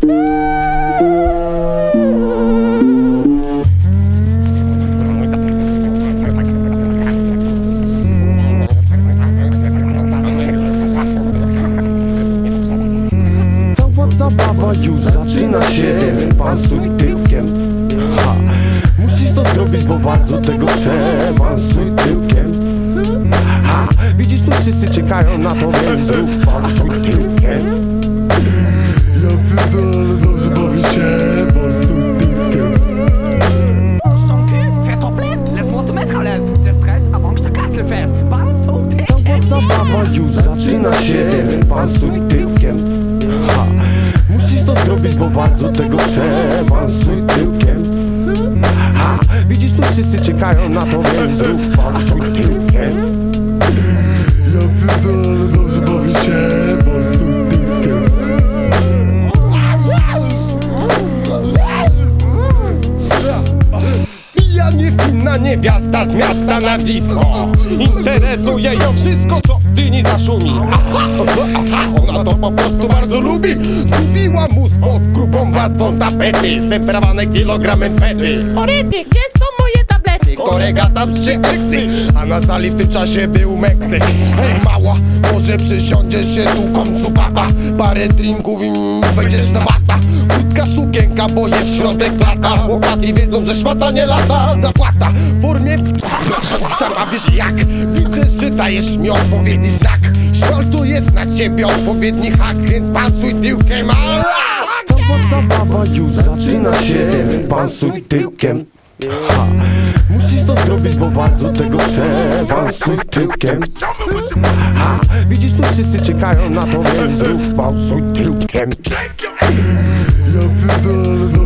Cała zabawa już zaczyna się. Pansuj tyłkiem. Ha. Musisz to zrobić, bo bardzo tego chcę. Pansuj tyłkiem. Ha. Widzisz, tu wszyscy czekają na to Więc zrób pansuj tyłkiem zaczyna się pansuj tyłkiem ha. Musisz to zrobić, bo bardzo tego chcę Pansuj tyłkiem ha. Widzisz, tu wszyscy czekają na to Więc zrób pansuj tyłkiem Finna niewiasta z miasta na disco. Interesuje ją wszystko co dyni zaszumi. Aha, Ona to po prostu bardzo lubi. Zgubiła mu spod grubą własną tapety. Stemperowane kilogramem fety Orety, gdzie Korega tam trzy eksy A na sali w tym czasie był Meksyk. Hej mała, może przysiądziesz się tu końcu baba. Parę drinków i wejdziesz na bata Krótka sukienka, bo jest środek lata. Chłopaki wiedzą, że szmata nie lata Zapłata w formie Sama wiesz jak? Widzę, że dajesz mi odpowiedni znak. Jest na ciebie odpowiedni hak Więc pansuj tyłkiem. A, Cała zabawa już zaczyna się pansuj tyłkiem. Ha. Musisz to zrobić, bo bardzo tego chcę Pansuj tyłkiem ha. Widzisz, tu wszyscy czekają na to Więc zrób pansuj tyłkiem Ja pierdolę, się,